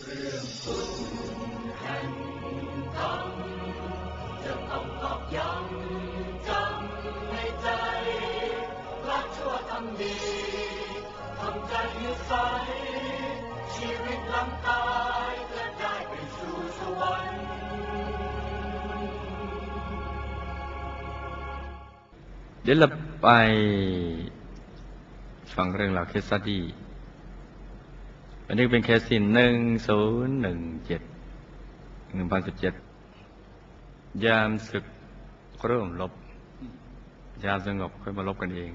เดี๋ยวเราไปฟังเรื่องราวเคสตี้ อันนี้เป็นเคสที่หนึ่งศูนย์หนึ่งเจ็ดหนึ่งพันสิบเจ็ดยามศึกเริ่มลบ ยามสงบค่อยมาลบกันเอง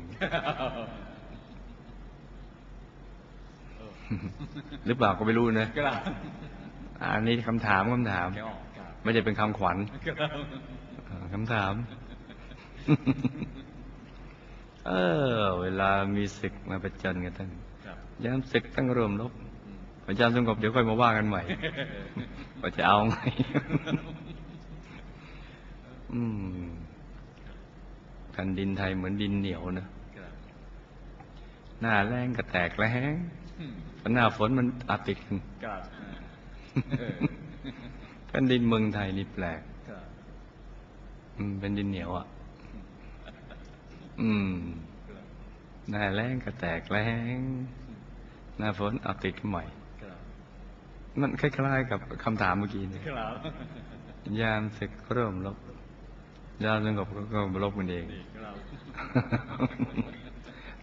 หรือเปล่าก็ไม่รู้นะกระอันนี้คำถามคำถามแกออกครับไม่ใช่เป็นคำขวัญกระเออคำถาม เออ เวลามีศึกมาประจันกันตั้งครับยามศึกตั้งรวมลบ พยายามสงบเดี๋ยวค่อยมาว่ากันใหม่ว่าจะเอาไงอืมแผ่นดินไทยเหมือนดินเหนียวนะครับหน้าแรงก็แตกแรงพอหน้าฝนมันอาติดกันครับเออแผ่นดินเมืองไทยนี่แปลกครับอืมเป็นดินเหนียวอะ อืม หน้าแรงก็แตกแรงหน้าฝนเอาติดกันใหม่ ครับมันคล้ายๆกับคำถามเมื่อกี้นี่ครับยามศึกเริ่มลบยามสงบก็ก็ลบกันเองดีครับ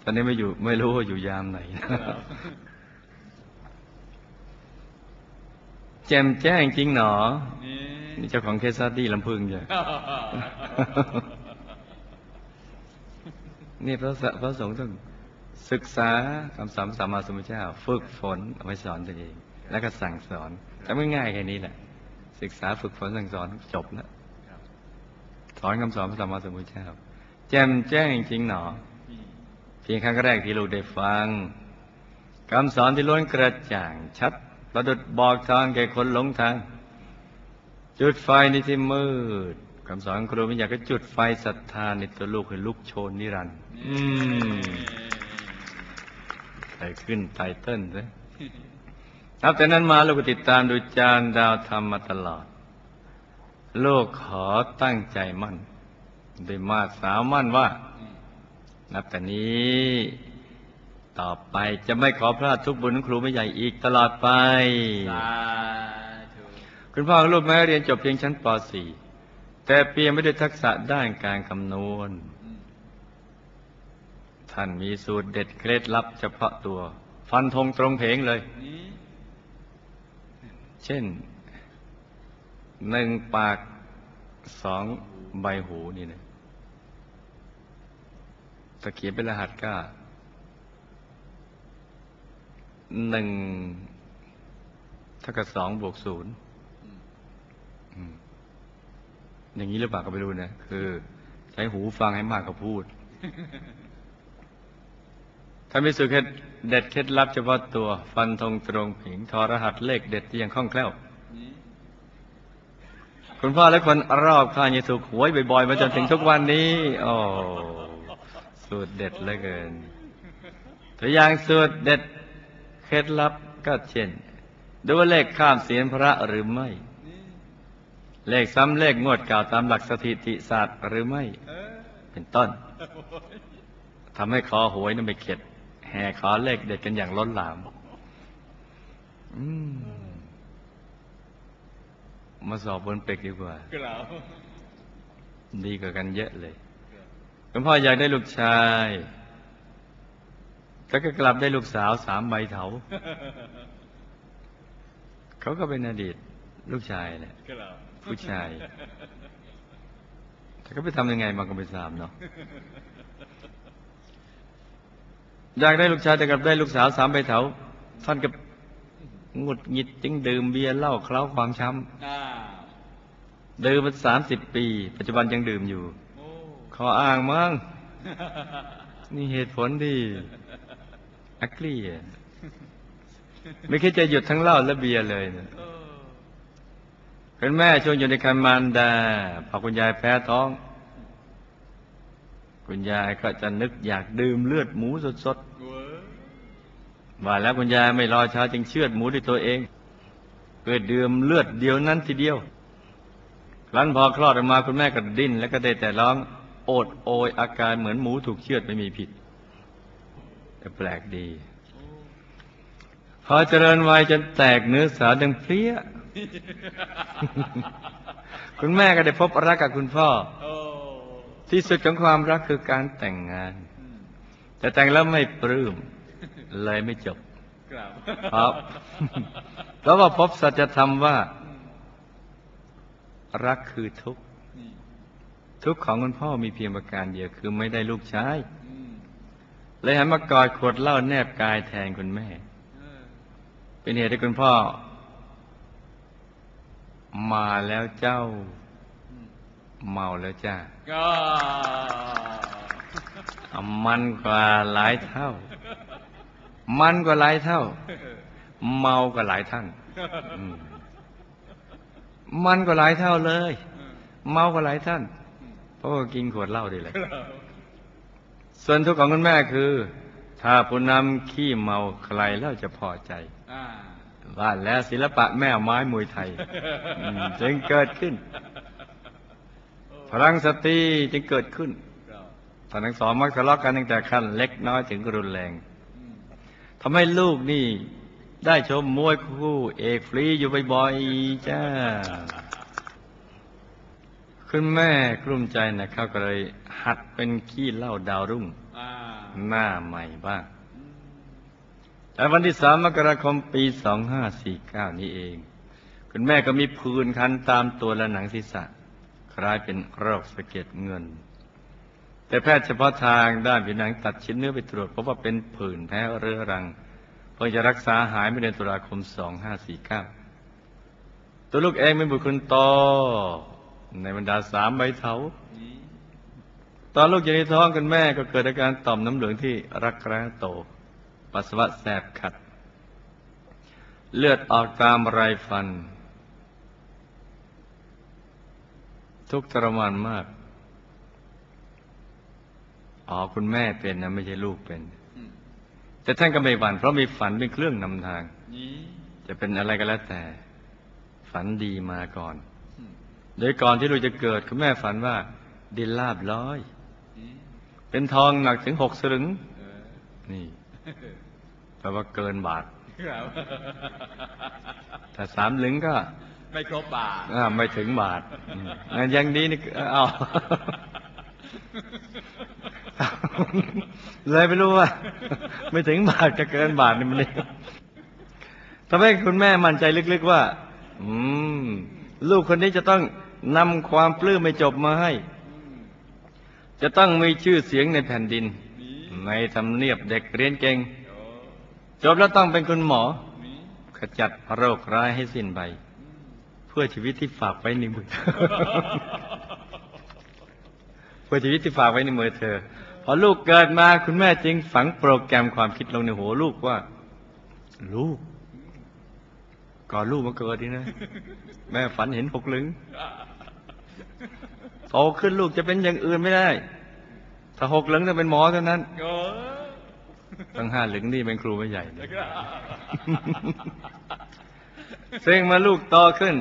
ตอนนี้ไม่อยู่ไม่รู้ว่าอยู่ยามไหนครับแจ่มแจ้งจริงหนอ นี่นี่เจ้าของ case study รำพึงจ้ะนี่พระสพระสงฆ์ต้องศึกษาคำสอนสัมมาสัมพุทธเจ้า ฝึกฝนเอาไปสอนตัวเอง แล้วก็สั่งสอนแต่ไม่ง่ายแค่นี้แหละ ศึกษาฝึกฝนสั่งสอนจบแล้วครับสอนคำสอนพระสัมมาสัมพุทธเจ้าแจ่มแจ้งจริงหนอ เพียงครั้งแรกที่ลูกได้ฟังคำสอนที่ล้วนกระจ่างชัด ประดุดบอกทางแก่คนหลงทาง จุดไฟในที่มืดคำสอนของครูไม่อยากก็จุดไฟศรัทธาในตัวลูกให้ลุกโชนนิรันดร์อืมใส่ขึ้นไตเติ้ลเลย นับแต่นั้นมาลูกก็ติดตามดูจานดาวธรรมมาตลอด ลูกขอตั้งใจมั่นด้วยมาตรสาวมั่นว่า นับแต่นี้ ต่อไปจะไม่ขอพลาดทุกบุญของครูไม่ใหญ่อีกตลอดไปสาธุคุณพ่อของลูกแม้เรียนจบเพียงชั้นป .4 แต่เพียงไม่ได้ทักษะด้านการคำนวณ ท่านมีสูตรเด็ดเคล็ดลับเฉพาะตัว ฟันธงตรงเพงเลยนี่ เช่นหนึ่งปากสองใบหูนี่นะตะเขียนเป็นรหัสก็หนึ่งเท่ากับสองบวกศูนย์อืมอย่างนี้หรือเปล่าก็ไม่รู้นะ คือ ใช้หูฟังให้มากกว่าพูด ถ้ามีสูตรเด็ดเคล็ดลับเฉพาะตัว ฟันธงตรงผิงทอรหัสเลขเด็ดที่ยังคล่องแคล่ว คุณพ่อและคนรอบข้างยังถูกหวยบ่อยๆมาจนถึงทุกวันนี้ โอ้สูตรเด็ดเหลือเกินตัวอย่างสูตรเด็ดเคล็ดลับก็เช่นดูว่าเลขข้ามเสียนพระหรือไม่ เลขซ้ำเลขงวดเก่าตามหลักสถิติศาสตร์หรือไม่ เป็นต้นทำให้ขอหวยนั้นไม่เข็ด แห่ขอเลขเด็ดกันอย่างล้นหลามอืมมาสอบบนเป็กดีกว่ากระดีกว่ากันเยอะเลยคุณพ่ออยากได้ลูกชายแต่ก็กลับได้ลูกสาวสามใบเถา เขาก็เป็นอดีตลูกชายแหละกระผู้ชายแต่ก็ไปทำยังไงมันก็ไม่ทราบเนาะ อยากได้ลูกชายแต่กลับได้ลูกสาวสามใบเถาท่านก็หงุดหงิดจึงดื่มเบียร์เหล้าเคล้าความช้อ้าวำดื่มมาสามสิบปี ปัจจุบันยังดื่มอยู่โอ้ขออ้างมั้งนี่เหตุผลที่อักลี่อะไม่คิดจะหยุดทั้งเหล้าและเบียร์เลยนะเออเป็นแม่ช่วงอยู่ในคันมารดาพอคุณยายแพ้ท้อง คุณยายก็จะนึกอยากดื่มเลือดหมูสดเว้ยๆว่าแล้วคุณยายไม่รอช้าจึงเชือดหมูด้วยตัวเองเพื่อดื่มเลือดเดียวนั้นทีเดียวครั้นพอคลอดออกมาคุณแม่ก็ดิ้น แล้วก็ได้แต่ร้องโอดโอยอาการเหมือนหมูถูกเชือดไม่มีผิดแต่แปลกดี พอเจริญวัยจนแตกเนื้อสาวดังเพลี้ย คุณแม่ก็ได้พบรักกับคุณพ่อโอ้ ที่สุดของความรักคือการแต่งงานอืมแต่แต่งแล้วไม่ปลื้มเลยไม่จบครับครับแล้วว่าพบสัจธรรมว่า รักคือทุกข์นี่ทุกข์ของคุณพ่อมีเพียงประการเดียวคือไม่ได้ลูกชายอืมเลยหันมากอดขวดเหล้าแนบกายแทนคุณแม่เออเป็นเหตุให้คุณพ่อ มาแล้วเจ้าอืม เมาแล้วจ้าก็อะมันกว่าหลายเท่า มันกว่าหลายเท่า เมากว่าหลายท่านอืมมันกว่าหลายเท่าเลย เมากว่าหลายท่านเพราะว่ากินขวดเหล้าดีเลยส่วนทุกข์ของคุณแม่คือ ถ้าผู้นำขี้เมาใครแล้วจะพอใจอ่าว่าแล้วศิลปะแม่ไม้มวยไทยอืมจึงเกิดขึ้น พลังสตรีจึงเกิดขึ้นครับตอนทั้งสองมักทะเลาะกันตั้งแต่ขั้นเล็กน้อยถึงรุนแรงอืมทำให้ลูกนี่ ได้ชมมวยคู่เอกฟรีอยู่บ่อยๆจ้า คุณแม่กลุ้มใจนะครับก็เลยหัดเป็นขี้เหล้าดาวรุ่งอ่าหน้าใหม่บ้างแต่วันที่สามมกราคมปี2549นี้เอง คุณแม่ก็มีผื่นคันตามตัวและหนังศีรษะ คล้ายเป็นโรคสะเก็ดเงิน แต่แพทย์เฉพาะทางด้านผิวหนังตัดชิ้นเนื้อไปตรวจพบว่าเป็นผื่นแพ้เรื้อรังเพื่อจะรักษาหายเมื่อเดือนตุลาคม 2549 ตัวลูกเองเป็นบุตรคนโตในบรรดาสามใบเถาตอนลูกอยู่ในท้องคุณแม่ก็เกิดอาการต่อมน้ำเหลืองที่รักแร้โต ปัสสาวะแสบขัด เลือดออกตามไรฟัน ทุกข์ทรมานมาก อ๋อคุณแม่เป็นนะไม่ใช่ลูกเป็นอืมแต่ท่านก็ไม่หวั่นเพราะมีฝันเป็นเครื่องนำทางนี่จะเป็นอะไรก็แล้วแต่ ฝันดีมาก่อนอืมโดยก่อนที่ลูกจะเกิดคุณแม่ฝันว่า ดินลาบร้อยนี่เป็นทองหนักถึงหกสลึงเออนี่แปลว่าเกินบาทครับถ้าสามลึงก็ ไม่ครบบาทอ่าไม่ถึงบาทอืมงั้นยังดีนี่เอาเลยไม่รู้ว่า ไม่ถึงบาทก็เกินบาทนี่มันนี่ทำให้คุณแม่มั่นใจลึกๆว่า อืม ลูกคนนี้จะต้องนำความปลื้มไม่จบมาให้ จะต้องมีชื่อเสียงในแผ่นดินนี่ในทำเนียบเด็กเรียนเก่งโอ้จบแล้วต้องเป็นคุณหมอนี่ขจัดโรคร้ายให้สิ้นไปเพื่อชีวิตที่ฝากไว้ในมือ เพื่อชีวิตที่ฝากไว้ในมือเธอ พอลูกเกิดมาคุณแม่จึงฝังโปรแกรมความคิดลงในหัวลูกว่า ลูก ก่อนลูกมาเกิดนี่นะ แม่ฝันเห็นหกลึงโตขึ้นลูกจะเป็นอย่างอื่นไม่ได้ ถ้าหกลึงจะเป็นหมอเท่านั้นโอ้ตั้งห้าลึงนี่เป็นครูไม่ใหญ่เลยครับซึ่งเมื่อลูกโตขึ้น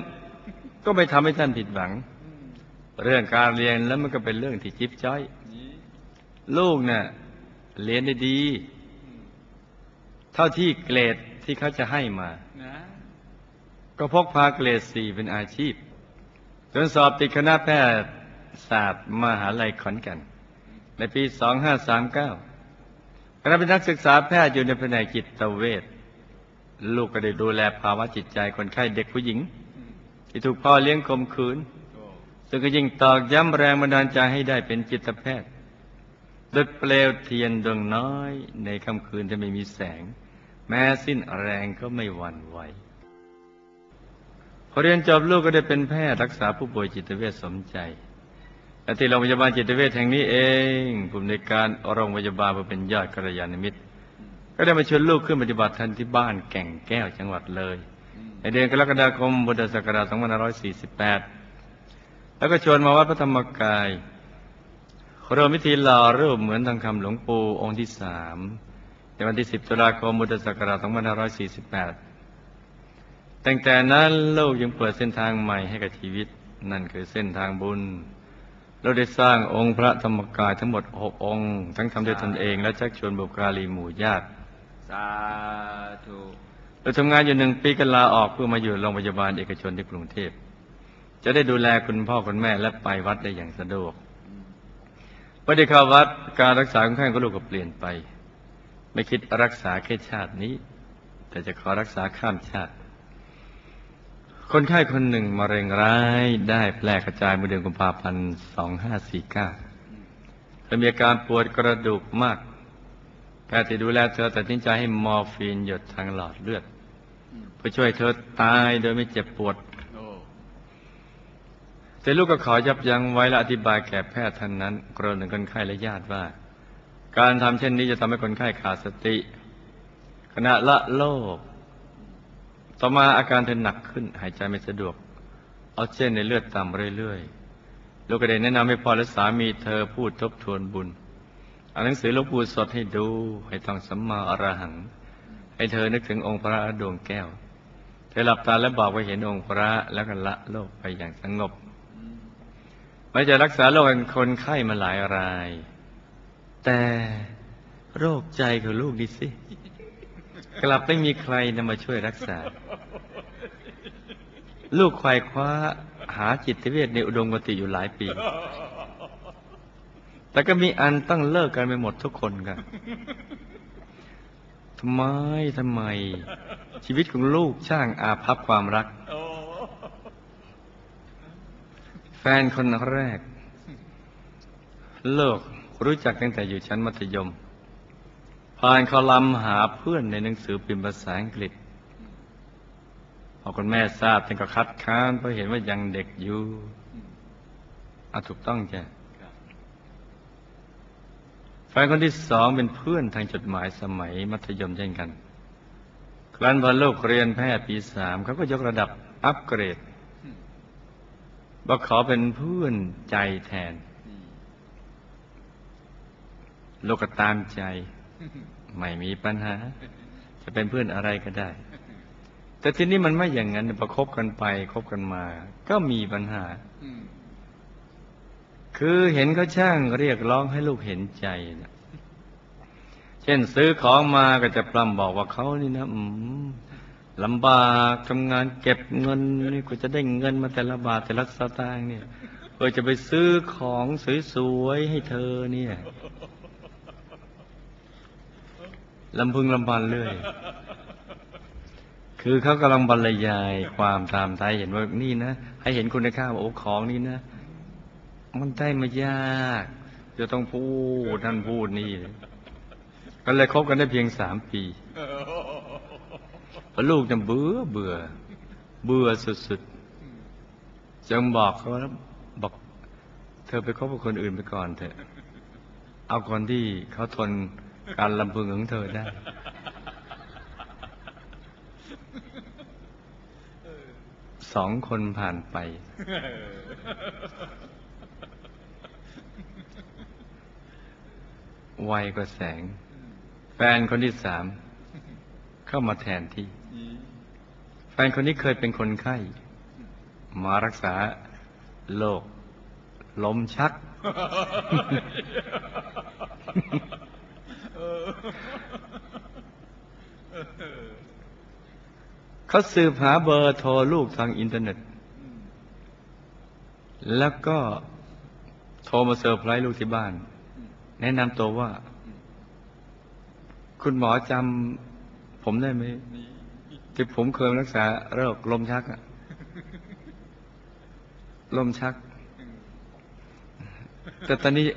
ก็ไม่ทำให้ท่านผิดหวัง เรื่องการเรียนแล้วมันก็เป็นเรื่องที่จิ๊บจ้อย ลูกเนี่ยเรียนได้ดี เท่าที่เกรดที่เขาจะให้มานะก็พกพาเกรดสี่เป็นอาชีพ จนสอบติดคณะแพทยศาสตร์มหาลัยขอนแก่นในปี 2539ขณะเป็นนักศึกษาแพทย์อยู่ในแผนกจิตเวชลูกก็ได้ดูแลภาวะจิตใจคนไข้เด็กผู้หญิง ที่ถูกพ่อเลี้ยงข่มขืน ซึ่งก็ยิ่งตอกย้ำแรงบันดาลใจให้ได้เป็นจิตแพทย์ดุดเปลวเทียนดวงน้อย ในค่ำคืนที่ไม่มีแสง แม้สิ้นแรงก็ไม่หวั่นไหวพอเรียนจบลูกก็ได้เป็นแพทย์รักษาผู้ป่วยจิตเวชสมใจและที่โรงพยาบาลจิตเวชแห่งนี้เองผู้อำนการโรงพยาบาลผู้เป็นยอดกัลยาณมิตร ก็ได้มาชวนลูกขึ้นปฏิบัติธรรมที่บ้านแก่งแก้วจังหวัดเลย ในเดือนกรกฎาคมพุทธศักราช2548 แล้วก็ชวนมาวัดพระธรรมกายเริ่มพิธีหล่อรูปเหมือนทองคำหลวงปู่องค์ที่สามในวันที่ 10 ตุลาคมพุทธศักราช2548 ตั้งแต่นั้นลูกยังเปิดเส้นทางใหม่ให้กับชีวิต นั่นคือเส้นทางบุญเราได้สร้างองค์พระธรรมกายทั้งหมดหกองค์ ทั้งทำด้วยตนเองและชักชวนบุคลาลีหมู่ญาติ สาธุ เราทำงานอยู่หนึ่งปีกันลาออกเพื่อมาอยู่โรงพยาบาลเอกชนที่กรุงเทพ จะได้ดูแลคุณพ่อคุณแม่และไปวัดได้อย่างสะดวกพอได้เข้าวัดการรักษาของข้างก็ลูกก็เปลี่ยนไป ไม่คิดรักษาแค่ชาตินี้ แต่จะขอรักษาข้ามชาติ คนไข้คนหนึ่งมะเร็งร้ายได้แพร่กระจายเมื่อเดือนกุมภาพันธ์ 2549และมีอาการปวดกระดูกมาก แพทย์ที่ดูแลเธอตัดสินใจให้มอร์ฟีนหยดทางหลอดเลือดเพื่อช่วยเธอตายโดยไม่เจ็บปวดโอ้แต่ลูกก็ขอยับยั้งไว้และอธิบายแก่แพทย์ท่านนั้นกรณีคนไข้และญาติว่า การทำเช่นนี้จะทำให้คนไข้ขาดสติ ขณะละโลก ต่อมาอาการเธอหนักขึ้นหายใจไม่สะดวกเอาเส้นในเลือดต่ำเรื่อยๆ ลูกก็ได้แนะนำให้พ่อและสามีเธอพูดทบทวนบุญ อาหนังสือหลวงปู่สดให้ดู ให้ท่องสัมมาอรหัง ให้เธอนึกถึงองค์พระดวงแก้ว เธอหลับตาและบอกว่าเห็นองค์พระแล้วก็ละโลกไปอย่างสงบไม่จะรักษาโรคคนไข้มาหลายราย แต่โรคใจของลูกดิสิ กลับไม่มีใครนำมาช่วยรักษา ลูกควายคว้าหาจิตเวชในอุดมกติอยู่หลายปี แต่ก็มีอันต้องเลิกกันไปหมดทุกคนกันทำไมทำไม ชีวิตของลูกช่างอาภัพความรักโอ้แฟนคนแรก เลิกรู้จักตั้งแต่อยู่ชั้นมัธยม ผ่านคอลัมน์หาเพื่อนในหนังสือพิมพ์ภาษาอังกฤษพอคุณแม่ทราบท่านก็คัดค้านเพราะเห็นว่ายังเด็กอยู่เอาถูกต้องจ้ะครับ แฟนคนที่สองเป็นเพื่อนทางจดหมายสมัยมัธยมเช่นกัน ครั้นพอลูกเรียนแพทย์ปีสามเขาก็ยกระดับอัปเกรดบอกขอเป็นเพื่อนใจแทนนี่ลูกก็ตามใจ ไม่มีปัญหา จะเป็นเพื่อนอะไรก็ได้ แต่ทีนี้มันไม่อย่างนั้นพอคบกันไปคบกันมา ก็มีปัญหา คือเห็นเขาช่างเรียกร้องให้ลูกเห็นใจนะเช่นซื้อของมาก็จะปล้ำบอกว่าเขานี่นะอืมลำบากทำงานเก็บเงินนี่ก็จะได้เงินมาแต่ละบาทแต่ละสตางค์เนี่ยเพื่อจะไปซื้อของสวยๆให้เธอเนี่ยลำพึงลำพันเรื่อยคือเขากำลังบรรยายความตามไทยเห็นว่านี่นะ ให้เห็นคุณค่าว่าโอ้ของนี่นะ มันได้มายาก จะต้องพูดท่านพูดนี่ ก็เลยคบกันได้เพียงสามปีพอลูกจะเบื่อเบื่อ เบื่อสุดๆจึงบอกเขาว่าบอก เธอไปคบกับคนอื่นไปก่อนเถอะ เอาคนที่เขาทนการลำพึงของเธอได้สองคนผ่านไป ไวกว่าแสง แฟนคนที่สามเข้ามาแทนที่นี่ แฟนคนนี้เคยเป็นคนไข้ มารักษาโรคลมชักเออเออเขาสืบหาเบอร์โทรลูกทางอินเทอร์เน็ตอืมแล้วก็โทรมาเซอร์ไพรส์ลูกที่บ้าน แนะนำตัวว่า คุณหมอจำผมได้ไหมนี่ที่ผมเคยรักษาโรคลมชักอะลมชักอืมแต่ตอนนี้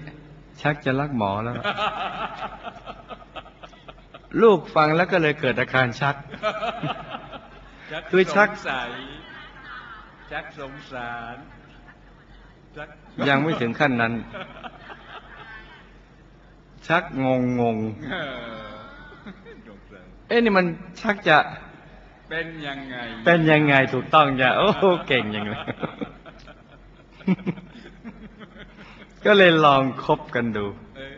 ชักจะรักหมอแล้ว ลูกฟังแล้วก็เลยเกิดอาการชักชักคือชักสงสัยชักสงสารชักยังไม่ถึงขั้นนั้น ชักงงงงเออสงสัยๆเอ๊ะนี่มันชักจะเป็นยังไง เป็นยังไงถูกต้องจะโอ้โหเก่งอย่างเลยก็เลยลองคบกันดูเออ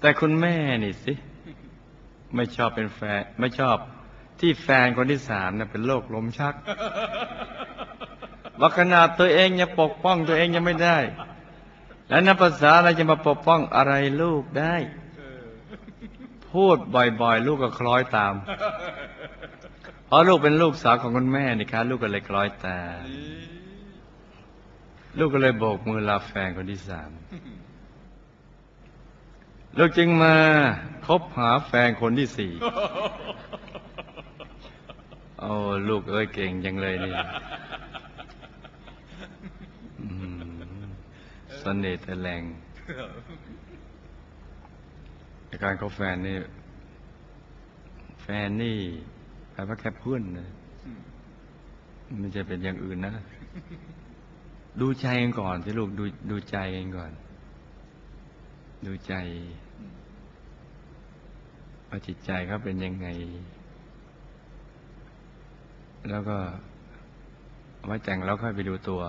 แต่คุณแม่นี่สิ ไม่ชอบเป็นแฟน ไม่ชอบที่แฟนคนที่สามเนี่ยเป็นโรคลมชักว่าขนาดตัวเองยังปกป้องตัวเองยังไม่ได้ แล้วนับภาษาอะไรจะมาปกป้องอะไรลูกได้ พูดบ่อยๆ ลูกก็คล้อยตาม เพราะลูกเป็นลูกสาวของคุณแม่นี่ครับลูกก็เลยคล้อยตามลูกก็เลยโบกมือลาแฟนคนที่สามลูกจึงมาคบหาแฟนคนที่สี่โอ้ลูกเอ้ยเก่งจังเลยนี่อืมเสน่ห์แต่แรงในการคบแฟนนี่ แฟนนี่แปลว่าแค่เพื่อนนะไม่ใช่เป็นอย่างอื่นนะ ดูใจกันก่อนที่ลูกดูดูใจกันก่อน ดูใจว่าจิตใจเขาเป็นยังไง แล้วก็เอาไว้แต่งแล้วค่อยไปดูตัว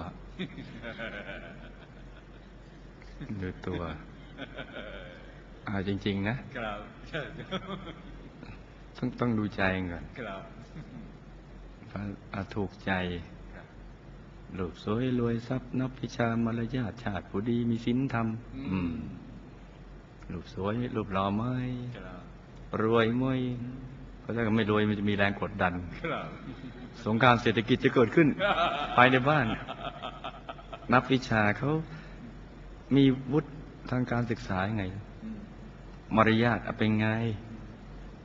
ดูตัวเอาจริง ๆ นะครับใช่ต้องต้องดูใจก่อนครับว่าอะถูกใจครับรูปสวยรวยทรัพย์นับพิชามารยาทชาติผู้ดีมีศีลธรรมอืมรูปสวยรูปหล่อไหมครับรวยไหมเพราะถ้าไม่รวยมันจะมีแรงกดดันครับสงครามเศรษฐกิจจะเกิดขึ้นภายในบ้าน นับวิชาเขา มีวุฒิทางการศึกษายังไง มารยาทอะเป็นไง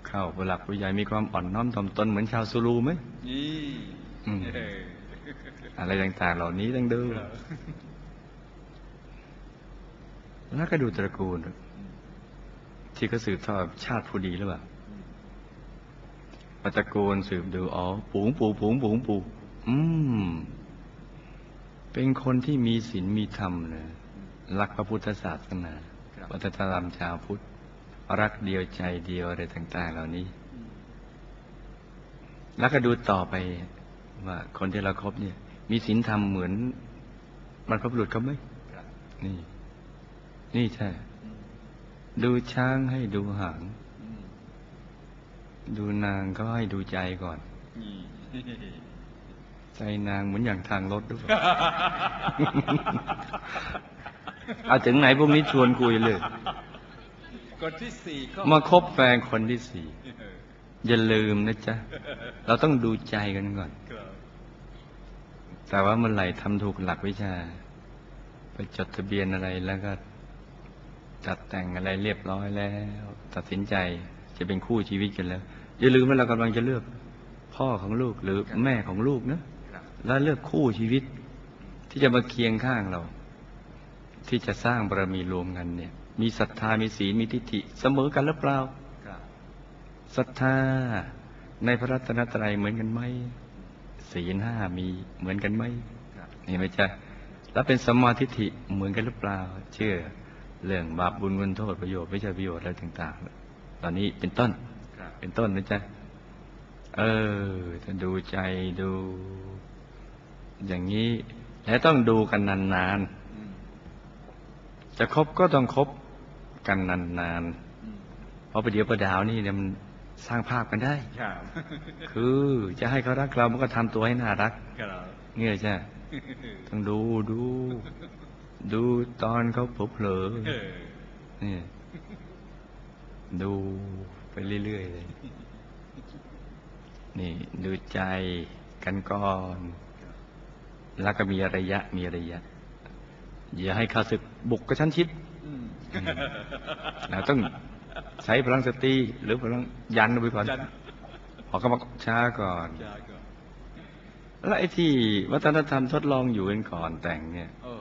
เข้าผู้หลักผู้ใหญ่มีความอ่อนน้อมถ่อมตนเหมือนชาวซูลูไหมนี่อืมเอออะไรต่างๆเหล่านี้ต้องดูครับแล้วก็ดูตระกูล ที่เขาสืบทอดชาติผู้ดีหรือเปล่าว่าตระกูลสืบดูอ๋อปูงปูปูงปูงปูอืมเป็นคนที่มีศีลมีธรรมนะ รักพระพุทธศาสนาวัฒนธรรมชาวพุทธ รักเดียวใจเดียวอะไรต่าง ๆ เหล่านี้ แล้วก็ดูต่อไปว่าคนที่เราครบเนี่ย มีศีลธรรมเหมือนบรรพบุรุษเขาไหมครับนี่ นี่ใช่ ดูช้างให้ดูหางอืมดูนางก็ให้ดูใจก่อนนี่ใจนางเหมือนอย่างทางรถด้วย เอาถึงไหนพวกนี้ชวนคุยเลยคนที่สี่ก็มาคบแฟนคนที่สี่เอออย่าลืมนะจ๊ะ เราต้องดูใจกันก่อนครับแต่ว่าเมื่อไหร่ทำถูกหลักวิชา ไปจดทะเบียนอะไรแล้วก็ จัดแต่งอะไรเรียบร้อยแล้ว ตัดสินใจจะเป็นคู่ชีวิตกันแล้ว อย่าลืมว่าเรากำลังจะเลือก พ่อของลูกหรือแม่ของลูกนะครับและเลือกคู่ชีวิต ที่จะมาเคียงข้างเรา ที่จะสร้างบารมีรวมกันเนี่ย มีศรัทธามีศีลมีทิฏฐิเสมอกันหรือเปล่าครับศรัทธาในพระรัตนตรัยเหมือนกันไหมศีลห้ามีเหมือนกันไหมครับนี่ไหมจ๊ะแล้วเป็นสัมมาทิฏฐิเหมือนกันหรือเปล่า เชื่อเรื่องบาปบุญคุณโทษประโยชน์ไม่ใช่ประโยชน์อะไรต่างๆตอนนี้เป็นต้นครับเป็นต้นนะจ๊ะเออถ้าดูใจดู อย่างนี้และต้องดูกันนานอืมๆ จะคบก็ต้องคบกันนานอืมๆเพราะประเดี๋ยวประดาวนี่เนี่ยมันสร้างภาพกันได้ครับคือจะให้เขารักเรา มันก็ทำตัวให้น่ารักครับเงี้ยใช่ต้องดูดู ดูตอนเขาเผลอเออๆนี่ดูไปเรื่อยๆเลย นี่ดูใจกันก่อน แล้วก็มีระยะมีระยะ อย่าให้ข้าศึกบุกกระชั้นชิดอืมเราต้องใช้พลังสติหรือพลังยันเอาไปก่อนจันพอเขามาช้าก่อนจ้าก่อนแล้วไอ้ที่วัฒนธรรมทดลองอยู่กันก่อนแต่งเนี่ยโอ้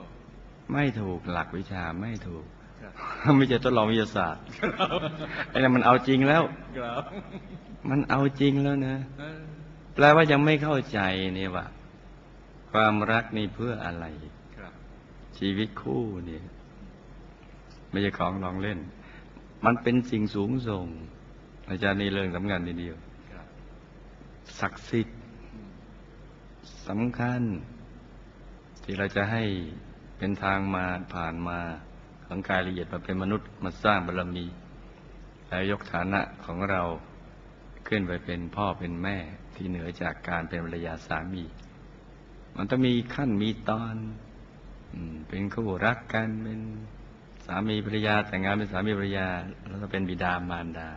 ไม่ถูกหลักวิชาไม่ถูกครับไม่ใช่ทดลองวิทยาศาสตร์ไอ้นั่นมันเอาจริงแล้วครับมันเอาจริงแล้วนะเออแปลว่ายังไม่เข้าใจเนี่ยว่า ความรักนี่เพื่ออะไรครับ ชีวิตคู่เนี่ยไม่ใช่ของลองเล่น มันเป็นสิ่งสูงส่ง อาจารย์นี่เรื่องสำคัญทีเดียวครับศักดิ์สิทธิ์สำคัญ ที่เราจะให้เป็นทางมาผ่านมาของกายละเอียดมาเป็นมนุษย์มาสร้างบารมี แล้วยกฐานะของเราขึ้นไปเป็นพ่อเป็นแม่ที่เหนือจากการเป็นภรรยาสามี มันต้องมีขั้นมีตอน เป็นคู่รักกันเป็นสามีภรรยาแต่งงานเป็นสามีภรรยา แล้วก็เป็นบิดามารดา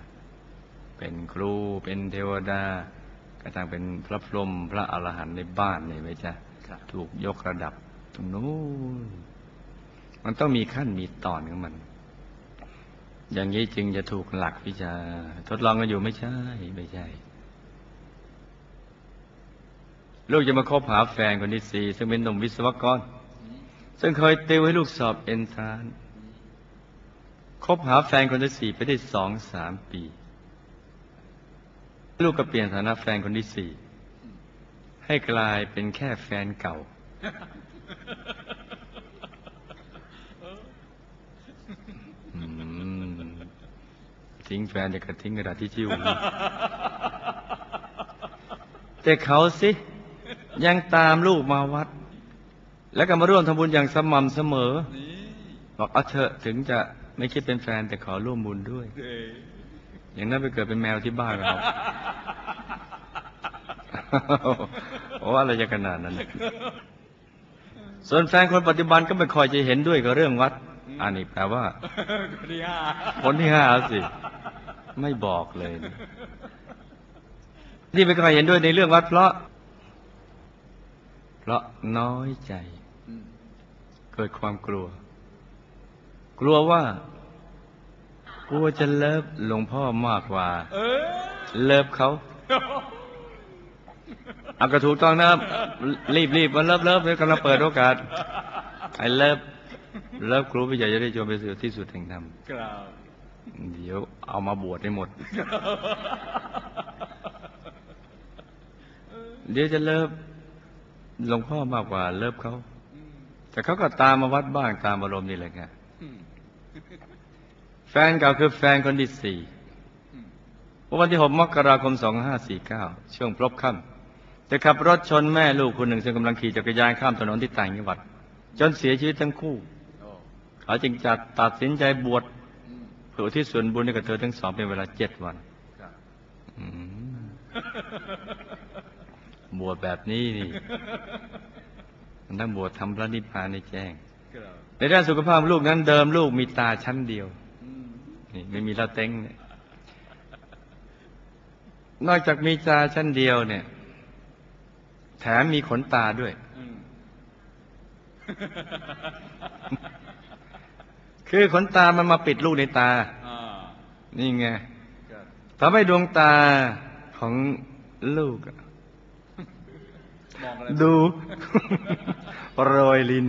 เป็นครูเป็นเทวดากระทั่งเป็นพระพรหมพระอรหันต์ในบ้านเนี่ยไหมจ๊ะครับถูกยกระดับตรงนู้นมันต้องมีขั้นมีตอนของมัน อย่างนี้จึงจะถูกหลักวิชาทดลองกันอยู่ไม่ใช่ไม่ใช่ลูกจะมาคบหาแฟนคนที่สี่ซึ่งเป็นหนุ่มวิศวกร ซึ่งเคยติวให้ลูกสอบเอนทรานคบหาแฟนคนที่สี่ไปได้สองสามปี ลูกก็เปลี่ยนฐานะแฟนคนที่สี่ให้กลายเป็นแค่แฟนเก่า ทิ้งแฟนจะกระทิ้งกระดาษที่ชิวแต่เขาสิ ยังตามลูกมาวัด แล้วก็มาร่วมทำบุญอย่างสม่ำเสมอนี่บอกเอาเถอะถึงจะไม่คิดเป็นแฟนแต่ขอร่วมบุญด้วยเด้ออย่างนั้นไปเกิดเป็นแมวที่บ้านเราโอ้อะไรจะขนาดนั้น ส่วนแฟนคนปัจจุบันก็ไม่ค่อยจะเห็นด้วยกับเรื่องวัด อันนี้แปลว่า คนที่ห้าคนที่ห้าสิ ไม่บอกเลยนะที่ไม่ค่อยเห็นด้วยในเรื่องวัดเพราะ เพราะน้อยใจอืม เกิดความกลัว กลัวว่า กลัวจะ love หลวงพ่อมากกว่า love เขาเอากระถูกต้องนะครับ รีบรีบมา love love เลยกำลังเปิดโอกาสไอ้ love love ครูวิจัยจะได้จงไปสู่ที่สุดแห่งธรรมเดี๋ยวเอามาบวชให้หมด เดี๋ยวจะ love หลวงพ่อมากกว่า love เขา แต่เขาก็ตามมาวัดบ้างตามอารมณ์นี่แหละไงอืมแฟนเก่าคือแฟนคนที่สี่อืมวันที่6มกราคม2549ช่วงพลบค่ำจะขับรถชนแม่ลูกคนหนึ่งซึ่งกำลังขี่จักรยานข้ามถนนที่ต่างจังหวัด จนเสียชีวิตทั้งคู่โอ้เขาจึงจัดตัดสินใจบวชอืมเพื่ออุที่ส่วนบุญให้กับเธอทั้งสองเป็นเวลาเจ็ดวันครับอืมบวชแบบนี้นี่มั นต้องบวชทำพระนิพพานในแจ้งกล่าวในด้านสุขภาพลูกนั้นเดิมลูกมีตาชั้นเดียวอืมนี่ไม่มีละเต็งเนี่ยนอกจากมีตาชั้นเดียวเนี่ย แถมมีขนตาด้วยอืมคือขนตามันมาปิดลูกในตาอ่านี่ไงครับทำให้ดวงตาของลูกอะ มองอะไร ดู โรยลิน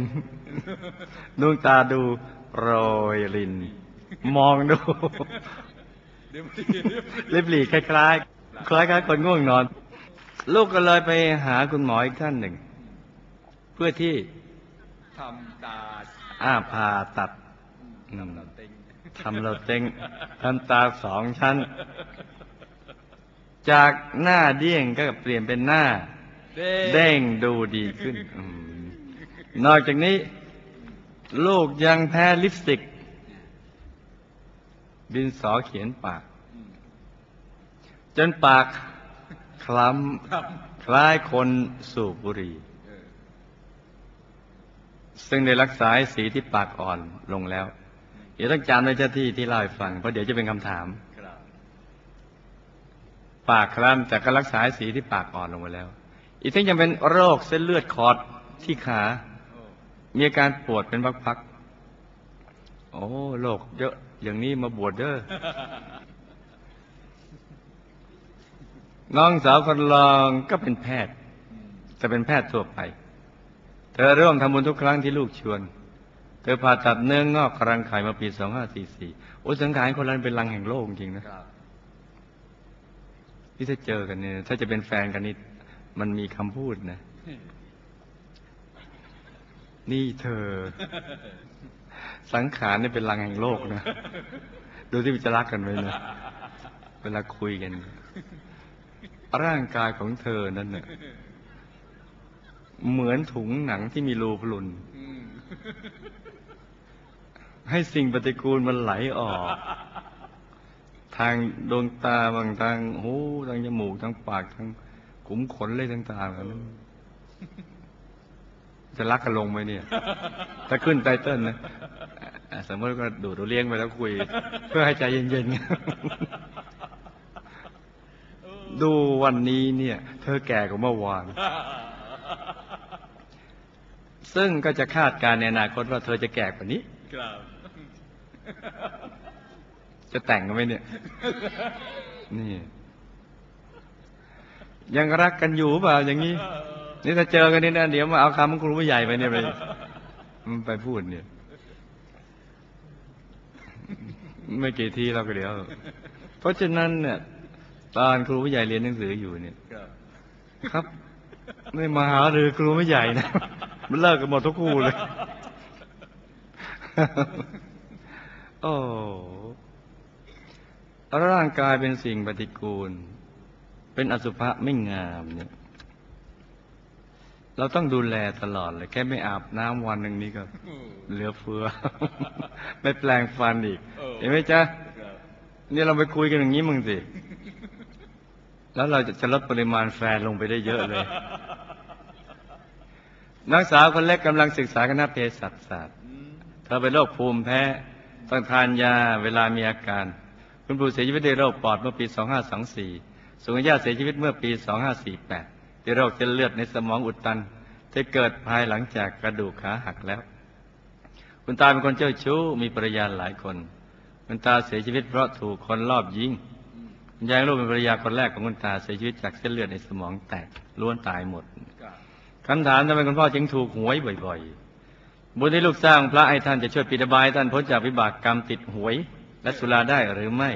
ดวงตาดู โรยลิน มองดูเดี๋ยวเดี๋ยวเดี๋ยวลิบหลีคล้ายๆคล้ายๆคนง่วงนอน ลูกก็เลยไปหาคุณหมออีกท่านหนึ่ง เพื่อที่ทำตาอ้าผ่าตัดอืมทำเราเต็งทำเราเต็งทำตาสองชั้น จากหน้าเดี้ยงก็เปลี่ยนเป็นหน้า เด้เด้งดูดีขึ้นอืมนอกจากนี้ ลูกยังแพ้ลิปสติก ดินสอเขียนปากอืมจนปากคล้ครับำคล้ายคนสูบบุหรี่เออซึ่งได้รักษาให้สีที่ปากอ่อนลงแล้ว เดี๋ยวต้องจำในเจ้าที่ที่เล่าให้ฟัง เพราะเดี๋ยวจะเป็นคำถามกล่าวปากคล้ำแต่ก็รักษาให้สีที่ปากอ่อนลงไปแล้ว อีกทั้งยังเป็นโรคเส้นเลือดขอดที่ขาโอ้มีอาการปวดเป็นพักๆ โอ้โรคเยอะอย่างนี้มาบวชเด้อ น้องสาวคนรองก็เป็นแพทย์อืมจะเป็นแพทย์ทั่วไป เธอร่วมทำบุญทุกครั้งที่ลูกชวน เธอผ่าตัดเนื้องอกกรังไข่มาปี2544โอ้สังขารคนเราเป็นรังแห่งโลกจริงนะครับที่ถ้าเจอกันเนี่ย ถ้าจะเป็นแฟนกันนี่ มันมีคำพูดนะ นี่เธอ สังขารนี่เป็นรังแห่งโลกนะ ดูที่มันจะรักกันไหมนะ เวลาคุยกัน ร่างกายของเธอนั่นเน่ะเหมือนถุงหนังที่มีรูพรุน ให้สิ่งปฏิกูลมันไหลออก ทางดวงตาบางทางหูทางจมูกทางปากทาง ขุมขนเลยต่างๆนั้นจะรักกันลงไหมเนี่ย ถ้าขึ้นไตเติ้ลนะอะสมมติก็ดูดเลี้ยงไปแล้วคุย เพื่อให้ใจเย็นๆดูวันนี้เนี่ย เธอแก่กว่าเมื่อวาน ซึ่งก็จะคาดการณ์ในอนาคตว่าเธอจะแก่กว่านี้ครับจะแต่งกันไหมเนี่ย นี่ ยังรักกันอยู่เปล่าอย่างนี้นี่ถ้าเจอกันนี่นะเดี๋ยวมาเอาคำของครูผู้ใหญ่ไปเนี่ยไปไปพูดเนี่ย ไม่กี่ทีเราก็เดี๋ยว เพราะฉะนั้นเนี่ย ตอนครูผู้ใหญ่เรียนหนังสืออยู่เนี่ยครับครับไม่มาหาหรือครูไม่ใหญ่นะมันเลิกกันหมดทุกคู่เลยโอ้ร่างกายเป็นสิ่งปฏิกูล เป็นอสุภะไม่งามเนี่ย เราต้องดูแลตลอดเลย แค่ไม่อาบน้ำวันหนึ่งนี้ก็เหลือเฟือ ไม่แปลงฟันอีกเออเห็นไหมจ๊ะครับนี่เราไปคุยกันอย่างนี้มึงสิ แล้วเราจะจะลดปริมาณแฟนลงไปได้เยอะเลย นักสาวคนเล็กกำลังศึกษาคณะเภสัชศาสตร์อืมเธอเป็นโรคภูมิแพ้ต้องทานยาเวลามีอาการ คุณปู่เสียชีวิตด้วยโรคปอดเมื่อปี 2524 สุงญาเสียชีวิตเมื่อปี 2548ด้วยโรคเส้นเลือดในสมองอุดตัน ที่เกิดภายหลังจากกระดูกขาหักแล้ว คุณตาเป็นคนเจ้าชู้มีภรรยาหลายคน คุณตาเสียชีวิตเพราะถูกคนลอบยิงคุณยายลูกเป็นภรรยาคนแรกของคุณตาเสียชีวิตจากเส้นเลือดในสมองแตกล้วนตายหมดครับคำถามทำไมคุณพ่อจึงถูกหวยบ่อย ๆ บุญที่ลูกสร้างพระให้ท่านจะช่วยปิดบายท่านพ้นจากวิบากกรรมติดหวย และสุราได้หรือไม่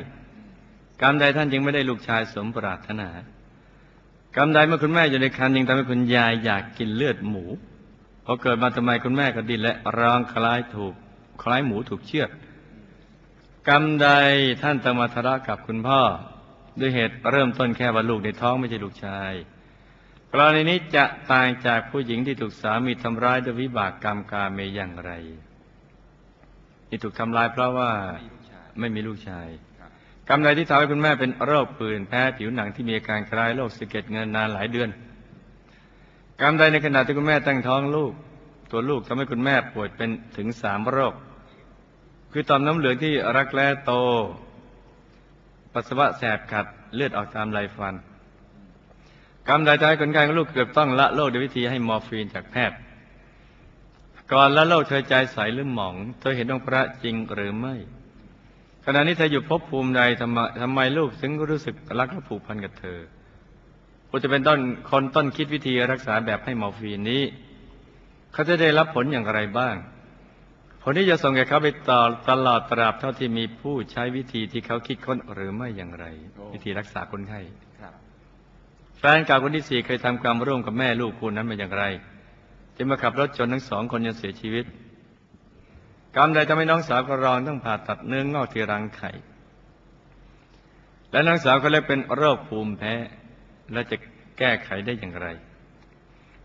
กรรมใดท่านจึงไม่ได้ลูกชายสมปรารถนากรรมใดเมื่อคุณแม่อยู่ในครรภ์จึงทำให้คุณยายอยากกินเลือดหมูพอเกิดมาทำไมคุณแม่ก็ดิ้นและร้องคล้ายถูกคล้ายหมูถูกเชือดกรรมใดท่านต้องมาทะเลาะกับคุณพ่อ ด้วยเหตุเริ่มต้นแค่ว่าลูกในท้องไม่ใช่ลูกชายกรณีนี้จะต่างจากผู้หญิงที่ถูกสามีทำร้ายด้วยวิบากกรรมกาเมอย่างไรที่ถูกทำร้ายเพราะว่าไม่มีลูกชายมมีลู กรรมใดที่ทำให้คุณแม่เป็นโรคผื่นแพ้ผิวหนังที่มีอาการคล้ายโรคสะเก็ดเงินนานหลายเดือน กรรมใดในขณะที่คุณแม่ตั้งท้องลูก ตัวลูกทำให้คุณแม่ป่วยเป็นถึงสามโรค คือต่อมน้ำเหลืองที่รักแร้โต ปัสสาวะแสบขัดเลือดออกตามไรฟัน กรรมใดทำให้คนไข้ของลูกเกือบต้องละโรคด้วยวิธีให้มอร์ฟีนจากแพทย์ ก่อนละโรคเธอใจใสหรือหมอง เธอเห็นองค์พระจริงหรือไม่ ณะนี้เธออยู่ภพภูมิใดทำไมทำไมลูกถึงรู้สึกรักและผูกพันกับเธอผู้จะเป็นต้นคนต้นคิดวิธีรักษาแบบให้มอร์ฟีนนี้ เขาจะได้รับผลอย่างไรบ้าง ผลที่จะส่งแก่เขาไปต่อตลอดตราบเท่าที่มีผู้ใช้วิธีที่เขาคิดค้นหรือไม่อย่างไร วิธีรักษาคนไข้ครับแฟนเก่าคนที่สี่เคยทำกรรมร่วมกับแม่ลูกคู่นั้นมาอย่างไรจึงมาขับรถชนทั้งสองคนจนเสียชีวิต กรรมใดทำให้น้องสาวกรองต้องผ่าตัดเนื้องอกที่รังไข่ และน้องสาวก็เลยเป็นโรคภูมิแพ้ และจะแก้ไขได้อย่างไร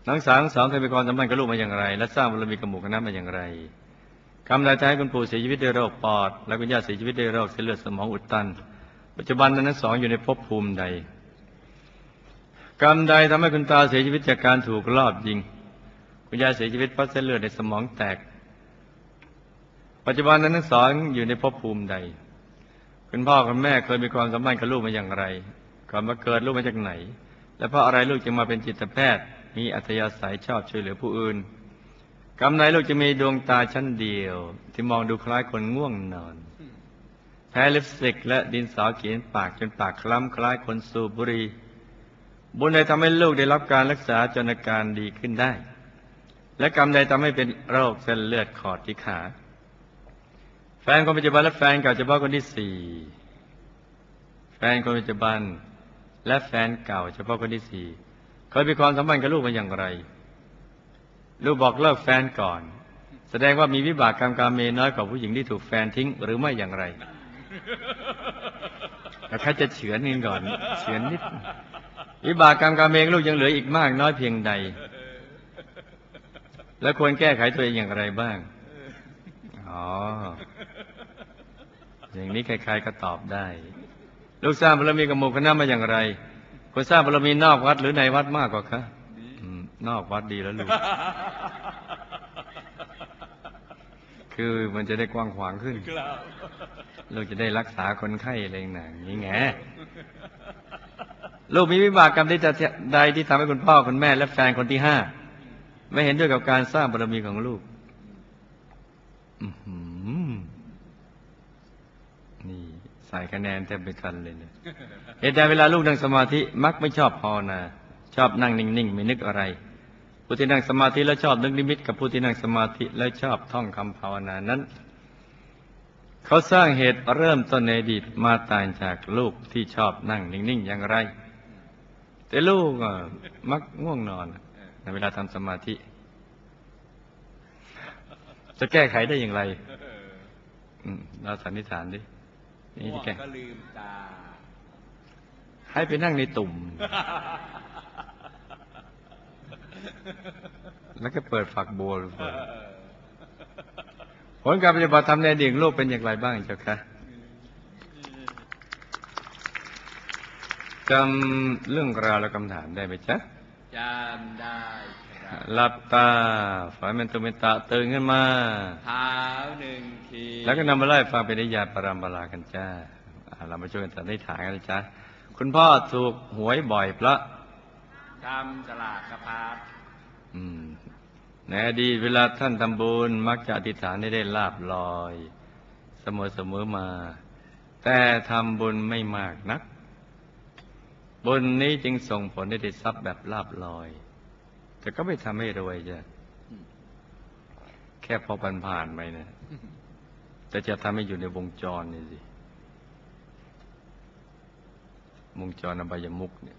น้องสาวสองเคยมีความสัมพันธ์กับลูกมาอย่างไร และสร้างบารมีกับหมู่คณะมาอย่างไรกรรมใดทำให้คุณปู่เสียชีวิตด้วยโรคปอด และคุณย่าเสียชีวิตด้วยโรคเส้นเลือดสมองอุดตัน ปัจจุบันนั้นทั้งสองอยู่ในภพภูมิใด กรรมใดทำให้คุณตาเสียชีวิตจากการถูกลอบยิง คุณย่าเสียชีวิตเพราะเส้นเลือดในสมองแตก ปัจจุบันนั้นทั้งสองอยู่ในภพภูมิใด คุณพ่อคุณแม่เคยมีความสัมพันธ์กับลูกมาอย่างไรก่อนมาเกิดลูกมาจากไหน และเพราะอะไรลูกจึงมาเป็นจิตแพทย์ มีอัธยาศัยชอบช่วยเหลือผู้อื่นกรรมไหนลูกจะมีดวงตาชั้นเดียว ที่มองดูคล้ายคนง่วงนอนแพ้ลิปสติก และดินสอเขียนปากจนปากคล้ำคล้ายคนสูบบุหรี่บุญใดทำให้ลูกได้รับการรักษาจนอาการดีขึ้นได้ และกรรมใดทำให้เป็นโรคเส้นเลือดขอดที่ขา แฟนคนปัจจุบันและแฟนเก่าเฉพาะคนที่สี่แฟนคนปัจจุบัน และแฟนเก่าเฉพาะคนที่สี่เคยมีความสัมพันธ์กับลูกมาอย่างไร ลูกบอกเลิกแฟนก่อน แสดงว่ามีวิบากกรรมการเมน้อยกว่าผู้หญิงที่ถูกแฟนทิ้งหรือไม่อย่างไรแต่ถ้าจะเฉือนกันก่อน เฉือนนิด วิบากกรรมการเมงลูกยังเหลืออีกมากน้อยเพียงใด แล้วควรแก้ไขตัวเองอย่างไรบ้าง อ๋อ อย่างนี้ใครๆก็ตอบได้ ลูกสร้างบารมีกับหมู่คณะมาอย่างไรควรสร้างบารมีนอกวัดหรือในวัดมากกว่าคะนอกวัดดีแล้วลูก คือมันจะได้กว้างขวางขึ้นครับลูกจะได้รักษาคนไข้อะไรหนังนี้ไงลูกมีวิบากกรรมใดที่ทำให้คุณพ่อคุณแม่ และแฟนคนที่ห้าไม่เห็นด้วยกับการสร้างบารมีของลูก อือหือนี่ใส่คะแนนแทบไม่ทันเลยเนี่ยเหตุใดเวลาลูกนั่งสมาธิมักไม่ชอบภาวนาชอบนั่งนิ่งๆไม่นึกอะไร ผู้ที่นั่งสมาธิแล้วชอบนึกนิมิต กับผู้ที่นั่งสมาธิแล้วชอบท่องคำภาวนานั้น เขาสร้างเหตุเริ่มต้นในอดีตมาต่างจากลูกที่ชอบนั่งนิ่งๆอย่างไร แต่ลูกมักง่วงนอนในเวลาทำสมาธิ จะแก้ไขได้อย่างไรเราสันนิษฐานดิ นี่ง่วจะงแก้ก็ลืมตา ให้ไปนั่งในตุ่ม แล้วก็เปิดฝักบัวลงไปผลการปฏิบัติธรรมในอดีตของลูกเป็นอย่างไรบ้างเจ้าคะจำเรื่องราวและคำถามได้ไหมจ๊ะจำได้ครับ หลับตาฝ่ายมันตุเมตตะตื่นขึ้นมาเท้าหนึ่งทีแล้วก็นำมาไล่ฟังเป็นนิยายปรามปรากันจ้าอ่าเรามาช่วยกันสันนิษฐานกันนะจ้าคุณพ่อถูกหวยบ่อยเพราะทำสลากกระพัดอืมในอดีตเวลาท่านทำบุญมักจะอธิษฐานให้ได้ลาบลอย เสมอเสมอมา แต่ทำบุญไม่มากนัก บุญนี้จึงส่งผลให้ได้ทรัพย์แบบลาบลอย แต่ก็ไม่ทำให้รวยจ้ะแค่พอผ่านๆไปนะแต่จะทำให้อยู่ในวงจรนี่สิวงจรอบายมุกเนี่ย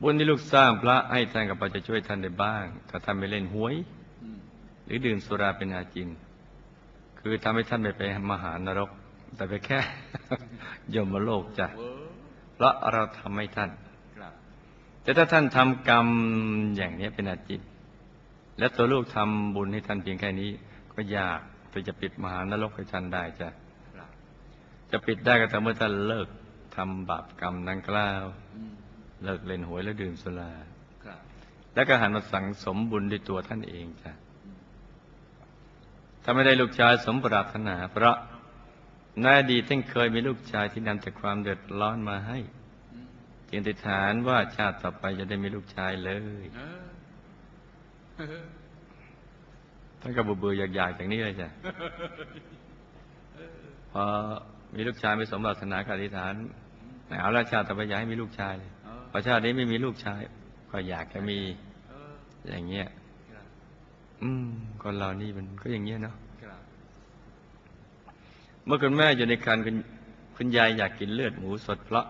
บุญที่ลูกสร้างพระให้ท่านกับพระจะช่วยท่านได้บ้าง ถ้าท่านไม่เล่นหวยอืมหรือดื่มสุราเป็นอาจิน คือทำให้ท่านไปไปมหานรก แต่ไปแค่ยมโลกจ้ะเวอร์เพราะเราทำให้ท่านครับ แต่ถ้าท่านทำกรรมอย่างนี้เป็นอาจินและตัวลูกทำบุญให้ท่านเพียงแค่นี้ ก็ยากที่จะปิดมหานรกให้ท่านได้จ้ะจะปิดได้ก็แต่เมื่อท่านเลิกทำบาปกรรมดังกล่าวเลิกเล่นหวยและดื่มสุราแล้วก็หันมาสั่งสมบุญด้วยตัวท่านเองจ้ะถ้าไม่ได้ลูกชายสมปรารถนา เพราะในอดีตท่านเคยมีลูกชายที่นำแต่ความเดือดร้อนมาให้ จึงติฐานว่าชาติต่อไปจะได้มีลูกชายเลยท่านก็เบื่ออยากๆอย่างนี้เลยจ้ะพอมีลูกชายไม่สมปรารถนากับอธิษฐานเอาแล้วชาติต่อไปอยากให้มีลูกชายเลยเออพอชาตินี้ไม่มีลูกชาย ก็อยากจะมีอย่างเงี้ยครับอืมคนเรานี่มันก็อย่างเงี้ยเนาะเมื่อคุณแม่อยู่ในครรภ์คุณยายอยากกินเลือดหมูสดเพราะ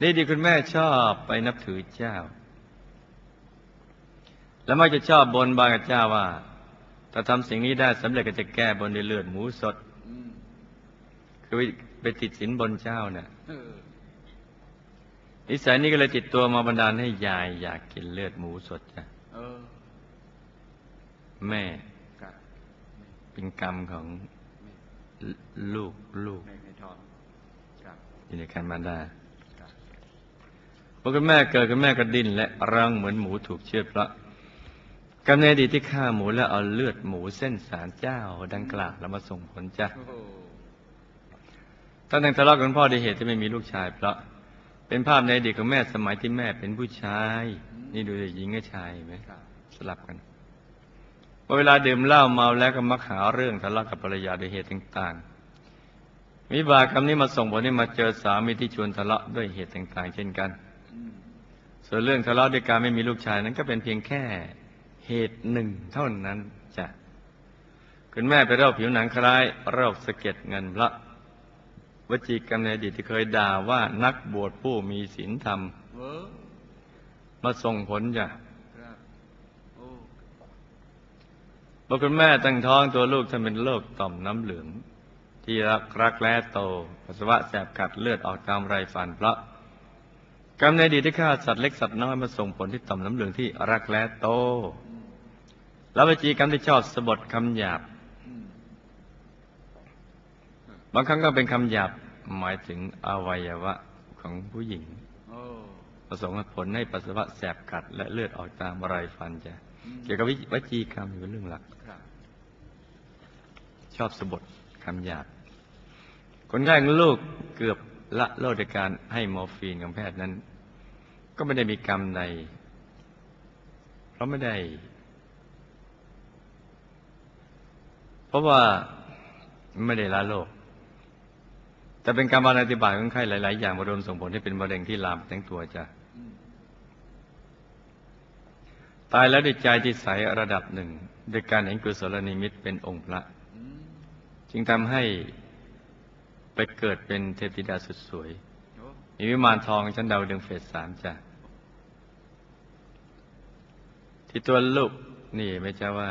นี่ดีคุณแม่ชอบไปนับถือเจ้า แล้วมักจะชอบบนบานกับเจ้าว่า ถ้าทำสิ่งนี้ได้สำเร็จก็จะแก้บนด้วยเลือดหมูสดอืมคือไปไปติดสินบนเจ้าเนี่ยเออนิสัยนี้ก็เลยติดตัวมาบันดาลให้ยายอยากกินเลือดหมูสดจ้ะเออแม่ครับเป็นกรรมของไม่ลูกลูกไม่ไม่ถอนครับอยู่ในคันมารดาครับพ อคุณแม่เกิดคุณแม่ก็ดิ้นและรังเหมือนหมูถูกเชือดเพราะกรรมในอดีตที่ฆ่าหมูแล้วเอาเลือดหมูเส้นสารเจ้าดังกล่าวแล้วมาส่งผลจ้ะโอ้โหท่านยังทะเลาะกับพ่อด้วยเหตุที่ไม่มีลูกชายเพราะเป็นภาพในอดีตของแม่สมัยที่แม่เป็นผู้ชาย นี่ดูสิหญิงกับชายไหมสลับกันพอเวลาดื่มเหล้าเมาแล้วก็มักหาเรื่องทะเลาะกับภรรยาด้วยเหตุต่างๆวิบากกรรมนี้มาส่งผลให้มาเจอสามีที่ชวนทะเลาะด้วยเหตุต่างๆ เช่นกัน ส่วนเรื่องทะเลาะด้วยการไม่มีลูกชายนั้นก็เป็นเพียงแค่เหตุหนึ่งเท่านั้นจ้ะคุณแม่เป็นโรคผิวหนังคล้ายโรคสะเก็ดเงินพระวจีกรรมในอดีตที่เคยด่าว่านักบวชผู้มีศีลธรรมมาส่งผลจ้ะครับโอ้บอกคุณแม่ตั้งท้องตัวลูกท่านเป็นโรคต่อมน้ำเหลือง ที่รักรักแร้โตปัสสาวะแสบกัดเลือดออกตามไรฟันเพราะ กรรมในอดีตที่ฆ่าสัตว์เล็กสัตว์น้อยมาส่งผลที่ต่อมน้ำเหลืองที่รักแร้โต แล้ววจีกรรมที่ชอบสะบดคำหยาบ บางครั้งก็เป็นคำหยาบหมายถึงอวัยวะของผู้หญิงประสงค์ผลให้ปัสสาวะแสบกัด และเลือดออกตามไรฟันจะเกี่ยวกับวิจีกรรมเป็นเรื่องหลัก ชอบสะบดคำหยาบคนไข้ลูกเกือบ ละโลดในการให้มอร์ฟีนของแพทย์นั้น ก็ไม่ได้มีกรรมใดเพราะไม่ได้ เพราะว่าไม่ได้ละโลก แต่เป็นการบาปฏิบัติของไข้หลาย ๆ อย่างมารวมส่งผลให้เป็นมะเร็งที่ลามทั้งตัวจ้ะตายแล้วด้วยใจที่ใสระดับหนึ่งด้วยการเห็นกุศลนิมิตเป็นองค์พระ จึงทำให้ ไปเกิดเป็นเทพธิดาสุดสวยโอ้มีวิมานทองชั้นดาวดึงเฟสสามจ้ะ ที่ตัวลูกนี่ไม่ใช่ว่า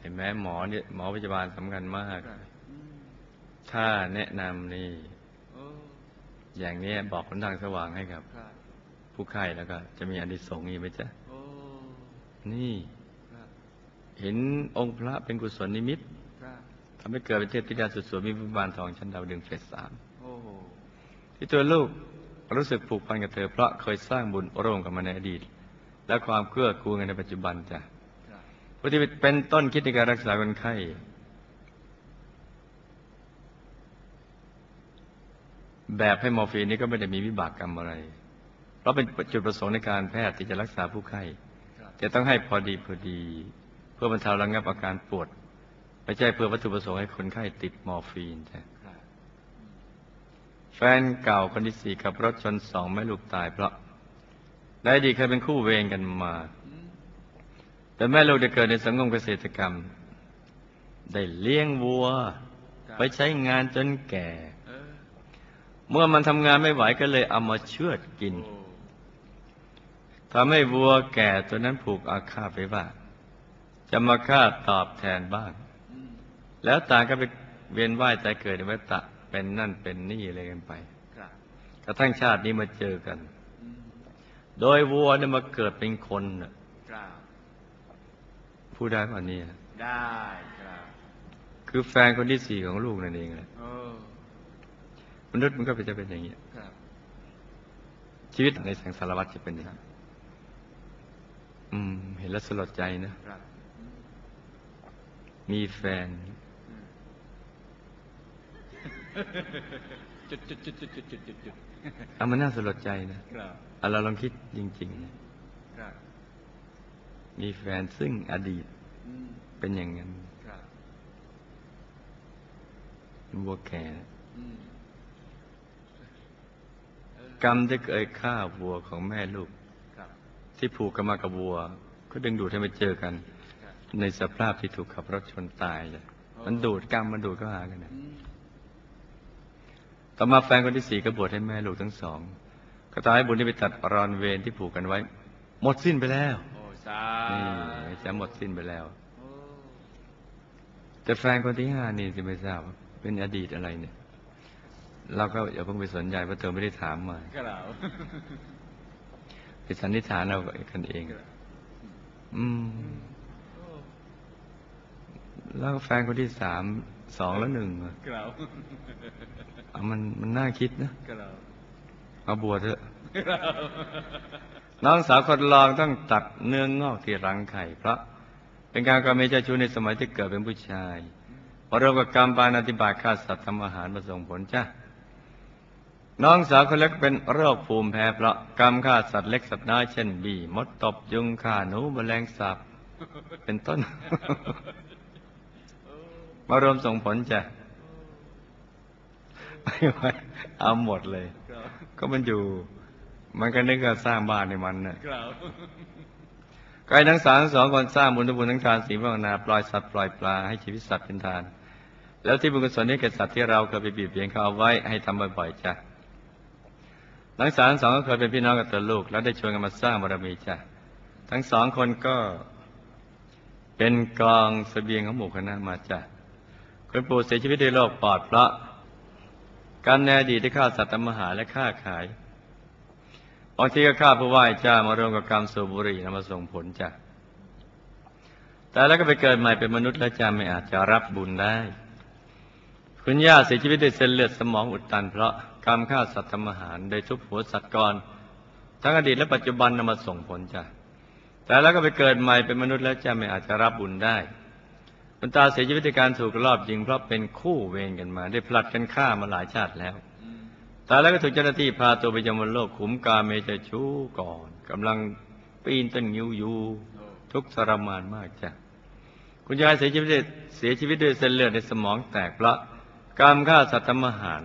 เห็นไหมหมอเนี่ยหมอพยาบาลสำคัญมากครับอืมถ้าแนะนำนี่โอ้อย่างนี้บอกคนทางสว่างให้กับครับ ผู้ไข้แล้วก็ จะมีอานิสงส์อีกไหมจ๊ะโอ้นี่ครับเห็นองค์พระเป็นกุศลนิมิตครับ ทำให้เกิดเป็นเทพธิดาสุดสวยมีวิมานทองชั้นดาวดึงเฟสสามโอ้โหที่ตัวลูกรู้สึกผูกพันกับเธอเพราะเคยสร้างบุญร่วมกับมันในอดีต และความเกื้อกูลกันในปัจจุบันจ้ะครับผู้ที่เป็นต้นคิดในการรักษาคนไข้แบบให้มอร์ฟีนนี้ก็ไม่ได้มีวิบากกรรมอะไร เพราะเป็นจุดประสงค์ในการแพทย์ที่จะรักษาผู้ไข้ครับจะต้องให้พอดีพอดี เพื่อบรรเทาระงับอาการปวด ไม่ใช่เพื่อวัตถุประสงค์ให้คนไข้ติดมอร์ฟีนจ้ะแฟนเก่าคนที่สี่ขับรถชนสองแม่ลูกตายเพราะได้ดีเคยเป็นคู่เวรกันมา แต่แม่ลูกได้เกิดในสังคมเกษตรกรรม ได้เลี้ยงวัว ไปใช้งานจนแก่ เมื่อมันทำงานไม่ไหวก็เลยเอามาเชือดกินทำให้วัวแก่ตัวนั้นผูกอาฆาตไปว่า จะมาฆ่าตอบแทนบ้าง แล้วต่างก็ไปเวียนว่ายแต่เกิดในวัฏฏะเป็นนั่นเป็นนี่อะไรกันไปครับกระทั่งชาตินี้มาเจอกันอืมโดยวัวเนี่ยมาเกิดเป็นคนน่ะครับผู้ได้ป่ะเนี่ยได้ครับ คือแฟนคนที่สี่ของลูกนั่นเองแหละโอ้มนุษย์มันก็จะเป็นอย่างนี้ครับชีวิตในสังสารวัฏจะเป็นอย่างนี้อืม เห็นแล้วสลดใจนะครับอืมมีแฟนอืม จุดจุดจุดจุดจุดจุดจุดจุดเอามันน่าสลดใจนะครับเอาเราลองคิดจริง ๆ นะครับ มีแฟนซึ่งอดีตอืมเป็นอย่างนั้นครับวัวแก่อืมเออกรรมที่เคยฆ่าวัวของแม่ลูก ครับที่ผูกกันมากับวัว ก็ดึงดูดให้มาเจอกัน ครับในสภาพที่ถูกขับรถชนตายจ้ะมันดูดกรรมมันดูดเข้าหากันนะอืม ต่อมาแฟนคนที่สี่ก็บวชให้แม่ลูกทั้งสองก็ตายให้บุญที่ไปตัดรอนเวรที่ผูกกันไว้ หมดสิ้นไปแล้วโอ้สานี่จะหมดสิ้นไปแล้วโอ้แต่แฟนคนที่ห้านี่สิไม่ทราบว่าเป็นอดีตอะไรเนี่ย เราก็อย่าเพิ่งไปสนใจเพราะเธอไม่ได้ถามมากระเหลาไปสันนิษฐานเรากันเอง อืมโอ้แล้วแฟนคนที่สามสองแล้วหนึ่งอะกระเหลาเอา มันมันน่าคิดนะกระเหลาเอาบวชเถอะน้องสาวคนรองต้องตัดเนื้องงอกที่รังไข่เพราะเป็นการกระทำเจ้าชู้ในสมัยที่เกิดเป็นผู้ชายพอรวมกับกรรมปานาติบาตฆ่าสัตว์ทำอาหารมาส่งผลจ้ะน้องสาวคนเล็กเป็นโรคภูมิแพ้เพราะกรรมฆ่าสัตว์เล็กสัตว์น้อยเช่นบีมดตบยุงข่าหนูแมลงสาบเป็นต้น มารวมส่งผลจ้ะ เอาหมดเลย ก็มันอยู่ มันก็นึกว่าสร้างบ้านในมันน่ะกลายทั้งสามสองคนสร้างบุญทุบุญทั้งทานสีภาวนาปล่อยสัตว์ปล่อยปลาให้ชีวิตสัตว์เป็นทาน แล้วที่บุญกุศลนี้แก่สัตว์ที่เราเคยไปบีบเบียนเขาเอาไว้ให้ทำบ่อยๆจ้ะทั้งสามสองก็เคยเป็นพี่น้องกับตัวลูก แล้วได้ชวนกันมาสร้างบารมีจ้ะทั้งสองคนก็เป็นกองเสบียงของหมู่คณะมาจ้ะคุณปู่เสียชีวิตด้วยโรคปอดเพราะ การในอดีตที่ฆ่าสัตว์ทำอาหารและฆ่าขายบางทีก็ฆ่าผู้ไหว้เจ้ามารวมกับกรรมสูบบุหรี่นำมาส่งผลจ้ะแต่แล้วก็ไปเกิดใหม่เป็นมนุษย์แล้วจ้าไม่อาจจะรับบุญได้ คุณย่าเสียชีวิตด้วยเส้นเลือดสมองอุดตัน เพราะกรรมฆ่าสัตว์ทำอาหารโดยทุบหัวสัตว์ก่อนทั้งอดีตและปัจจุบันนำมาส่งผลจ้ะแต่แล้วก็ไปเกิดใหม่เป็นมนุษย์แล้วจะไม่อาจจะรับบุญได้ คุณตาเสียชีวิตด้วยการถูกลอบยิงเพราะเป็นคู่เวรกันมา ได้ผลัดกันฆ่ามาหลายชาติแล้วตายแล้วก็ถูกเจ้าหน้าที่พาตัวไปยังบนโลกขุมกาเมจะชู้ก่อนกำลังปีนต้นงิ้วอยู่ ทุกข์ทรมานมากจ้ะคุณยายเสียชีวิตเสียชีวิตด้วยเส้นเลือดในสมองแตกเพราะกรรมฆ่าสัตว์ทำอาหาร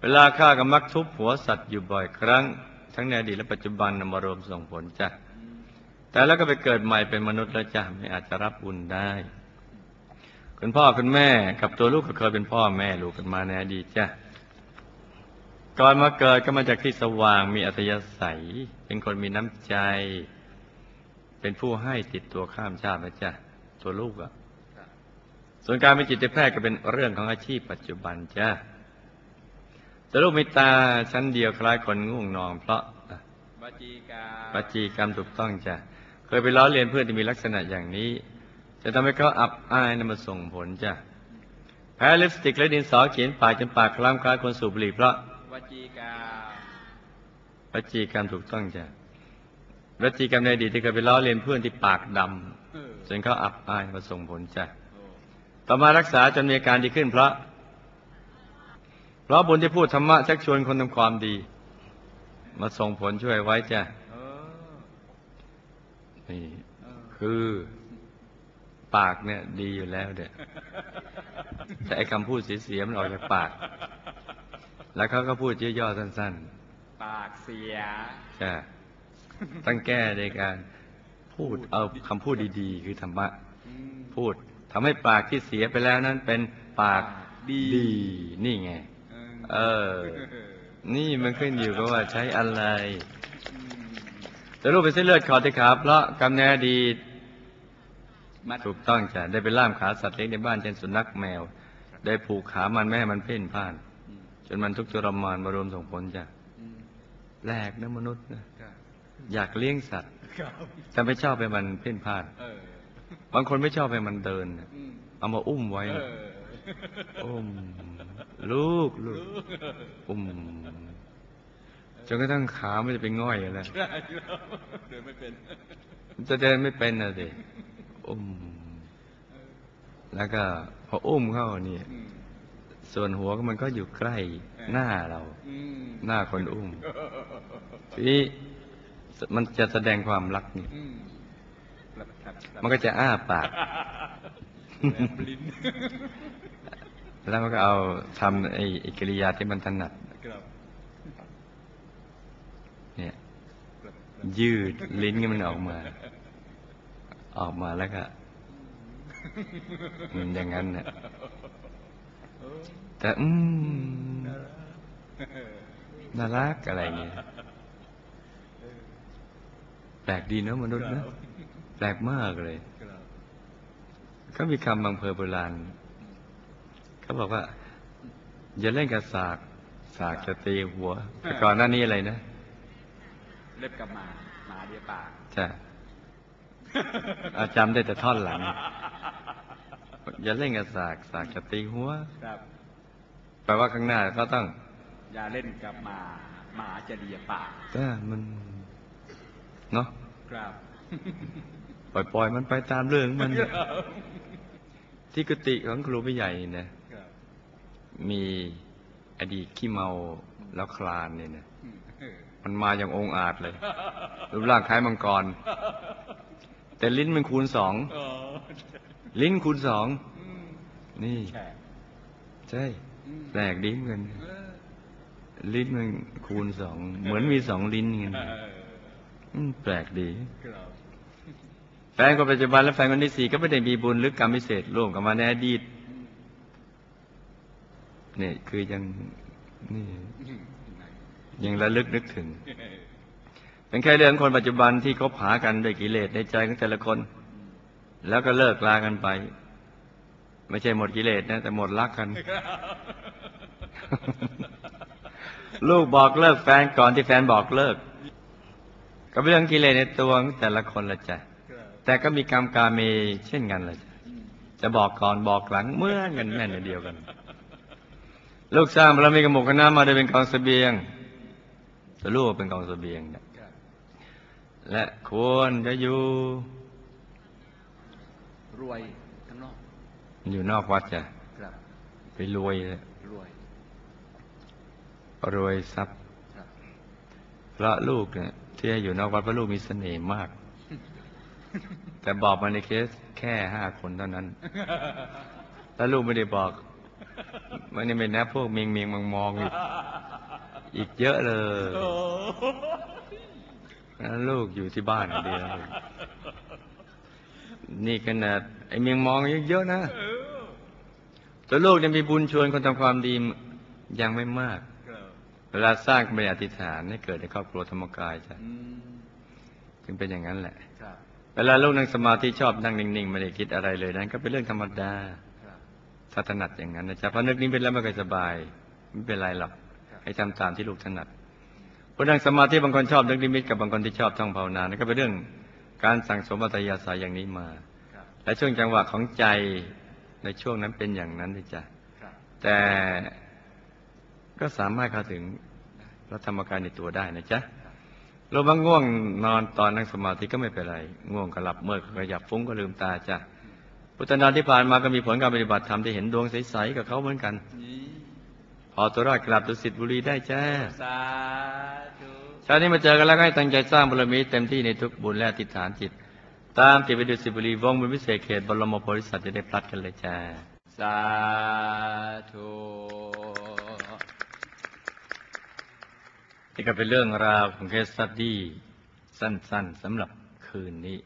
เวลาฆ่าก็มักทุบหัวสัตว์อยู่บ่อยครั้ง ทั้งในอดีตและปัจจุบันนำมารวมส่งผลจ้ะแต่แล้วก็ไปเกิดใหม่เป็นมนุษย์แล้วจ้ะไม่อาจจะรับบุญได้ คุณพ่อคุณแม่กับตัวลูกก็เคยเป็นพ่อแม่ลูกกันมาในอดีตจ้ะก่อนมาเกิดก็มาจากที่สว่างมีอัธยาศัย เป็นคนมีน้ำใจ เป็นผู้ให้ติดตัวข้ามชาตินะจ๊ะตัวลูกอะส่วนการเป็นจิตแพทย์ก็เป็นเรื่องของอาชีพปัจจุบันจ้ะตัวลูกมีตาชั้นเดียวคล้ายคนง่วงนอนเพราะวจีกาปัจจีกรรมถูกต้องจ้ะเคยไปล้อเลียนเพื่อนที่มีลักษณะอย่างนี้ จะทำให้เขาอับอายนำมาส่งผลจ้ะแพ้ลิปสติกและดินสอเขียนปากจนปากคล้ำคล้ายคนสูบบุหรี่เพราะวจีกาวจีกรรมถูกต้องจ้ะวจีกรรมในอดีตที่เคยไปล้อเลียนเพื่อนที่ปากดำเออจนเขาอับอายมาส่งผลจ้ะโอ้ต่อมารักษาจนมีอาการดีขึ้นเพราะ เพราะบุญที่พูดธรรมะชักชวนคนทำความดี มาส่งผลช่วยไว้จ้ะเออนี่เออคือ ปากเนี่ย ดีอยู่แล้วเด็แต่ไอ้คำพูดเสียๆมันออกจากปาก แล้วเขาก็พูดย่อๆสั้น ปากเสียๆจ้ะต้องแก้ในการพูดเอาคำพูดดีๆ คือธรรมะอืมพูดทำให้ปากที่เสียไปแล้วนั้นเป็นปากดีดีนี่ไง เออ นี่มันขึ้นอยู่กับว่าใช้อะไรอืมแต่รูปเป็นเส้นเลือดขอดที่ขาเพราะกำเนิดอดีต มัดถูกต้องจ้ะได้ไปล่ามขาสัตว์เลี้ยงในบ้านเช่นสุนัขแมว ได้ผูกขามันไม่ให้มันเพ่นพ่านอืมจนมันทุกข์ทรมานมารวมส่งผลจ้ะอืมแปลกนะมนุษย์นะครับอยากเลี้ยงสัตว์ครับแต่ไม่ชอบให้มันเพ่นพ่านเออบางคนไม่ชอบให้มันเดินน่ะอืมเอามาอุ้มไว้เอน่ะออุ้มลูกลูกอุ้มจนกระทั่งขาไม่จะเป็นง่อยอะไรได้แล้วเดินไม่เป็น จะเดินไม่เป็นนะสิ อุ้ม แล้วก็พออุ้มเข้านี่อืมส่วนหัวก็มันก็อยู่ใกล้หน้าเราอืมหน้าคนอุ้ม ทีนี้มันจะแสดงความรักนี่อืมครับครับครับมันก็จะอ้าปาก แลบลิ้นแล้วมันก็เอาทำไอ้ไอ้กิริยาที่มันถนัดครับเนี่ยครับยืดลิ้นมันออกมา ออกมาแล้วก็อืมอย่างนั้นเนี่ยเออแต่อืมน่ารักน่ารักอะไรเงี้ยแปลกดีเนอะมนุษย์นะแปลกมากเลยครับก็มีคำบางเพอโบราณเขาบอกว่า อย่าเล่นกับสากสากจะตีหัวแต่ก่อนหน้านี้อะไรนะ เล็บกับหมาหมาเดียวปากจ้ะ อาจำได้แต่ท่อนหลัง อย่าเล่นกับสากสากจะตีหัวครับแปลว่าข้างหน้าก็ต้อง อย่าเล่นกับหมาหมาจะเดียปากแต่มัน เนาะครับ ปล่อยปล่อยมันไปตามเรื่องมัน ที่กุฏิของครูพี่ใหญ่เนี่ยครับมีอดีตขี้เมาแล้วคลานเนี่ยนะอืมเออมันมาอย่างองอาจเลย รูปร่างคล้ายมังกร แต่ลิ้นมันคูณสองอ๋อลิ้นคูณสองอืมนี่แฉกใช่อืมแปลกดีเหมือนกันเออลิ้นมันคูณสองเหมือนมีสองลิ้นเงี้ยเอออืมแปลกดีครับแฟนคนปัจจุบันและแฟนคนที่สี่ก็ไม่ได้มีบุญหรือกรรมพิเศษร่วมกันมาในอดีตอืมเนี่ยคือยังนี่อืมยังระลึกนึกถึง เป็นแค่เรื่องคนปัจจุบันที่คบหากันด้วยกิเลสในใจของแต่ละคน แล้วก็เลิกลากันไป ไม่ใช่หมดกิเลสนะ แต่หมดรักกัน ลูกบอกเลิกแฟนก่อนที่แฟนบอกเลิก ก็เป็นเรื่องกิเลสในตัวของแต่ละคนละจ้ะแต่ก็มีกรรมกาเมเช่นกันละจ้ะจะบอกก่อนบอกหลังเมื่อกันแม่นเดียวกัน ลูกสร้างบารมีกับหมู่คณะมาโดยเป็นกองเสบียงแต่ลูกเป็นกองเสบียงเนี่ย และควรจะอยู่ รวยข้างนอก อยู่นอกวัดจ้ะครับ ไปรวยเลยรวย รวยทรัพย์ครับเพราะลูกเนี่ยที่ให้อยู่นอกวัดเพราะลูกมีเสน่ห์มาก แต่บอกมาในเคสแค่ห้าคนเท่านั้นแล้วลูกไม่ได้บอกมันนี่เป็นนะพวกเมียงเมียงมองมองๆอีกอีกเยอะเลยโอ้แล้วลูกอยู่ที่บ้านคนเดียวนี่ขนาดไอ้เมียงมองเยอะๆนะแต่ลูกยังมีบุญชวนคนทำความดียังไม่มากครับเวลาสร้างเป็นอธิษฐานให้เกิดในครอบครัวธรรมกายจ้ะอืมจึงเป็นอย่างนั้นแหละครับเวลาลูกนั่งสมาธิชอบนั่งนิ่งๆไม่ได้คิดอะไรเลยนั้นก็เป็นเรื่องธรรมดาครับถ้าถนัดอย่างนั้นนะจ๊ะเพราะนึกนิ่งเป็นแล้วไม่ค่อยสบาย ไม่เป็นไรหรอกให้ทำตามที่ลูกถนัด ผู้นั่งสมาธิบางคนชอบนึกนิมิตกับบางคนที่ชอบท่องภาวนานั่นก็เป็นเรื่องการสั่งสมอัตยาศัยอย่างนี้มาครับและช่วงจังหวะของใจในช่วงนั้นเป็นอย่างนั้นเลยจ้ะครับแต่ก็สามารถเข้าถึงพระธรรมกายในตัวได้นะจ๊ะเราบางง่วงนอนตอนนั่งสมาธิก็ไม่เป็นไรง่วงก็หลับเมื่อก็ขยับฟุ้งก็ลืมตาจ้ะพุทธนาที่ผ่านมาก็มีผลการปฏิบัติธรรมที่เห็นดวงใสๆกับเขาเหมือนกัน นี่พอตัวรอดกลับดุสิตบุรีได้จ้าสาธุชาตินี้มาเจอกันแล้วก็ให้ตั้งใจสร้างบารมีเต็มที่ในทุกบุญและอธิษฐานจิต ตามจิตไปดุสิตบุรีวงบุญวิเศษเขตบรมโพธิสัตว์จะได้พลัดกันเลยจ้า สาธุนี่ก็เป็นเรื่องราวของเคสสตดี้สั้นๆสำหรับคืนนี้